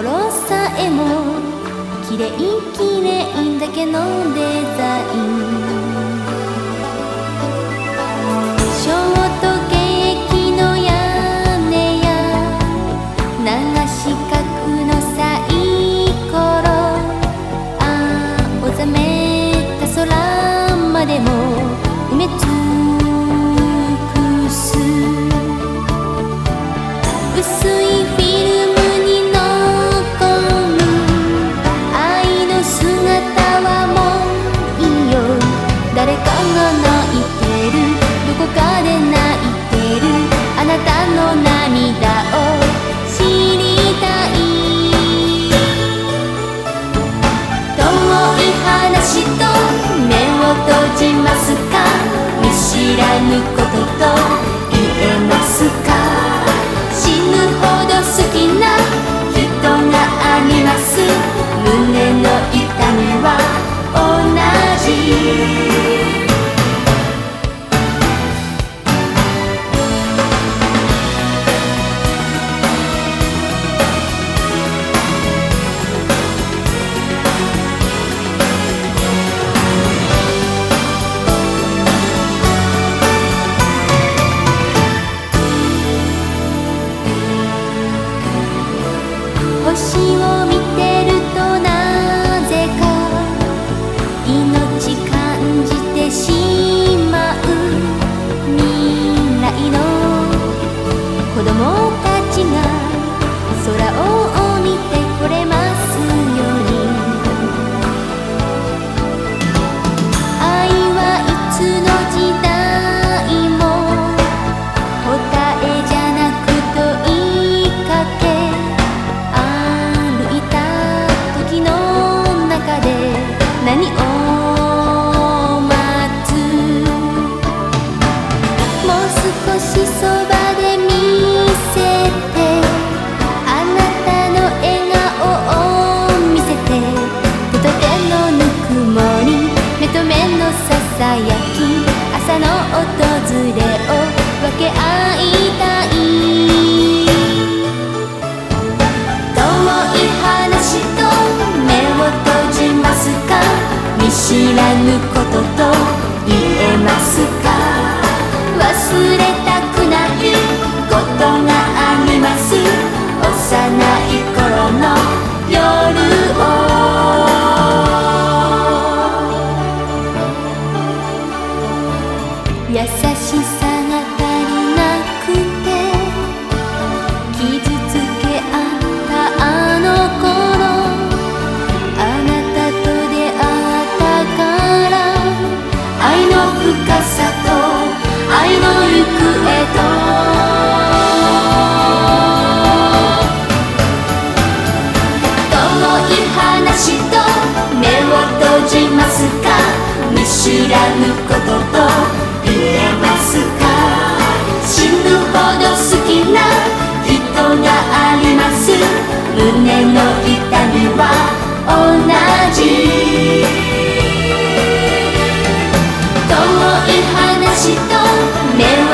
心さえも綺麗綺麗だけのデザイン。ショートケーキの屋根や流し角のサイコロ。おざめた空までも埋め尽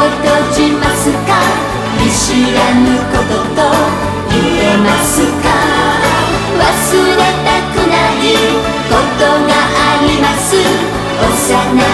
閉じますか？見知らぬことと言えますか？忘れたくないことがあります。幼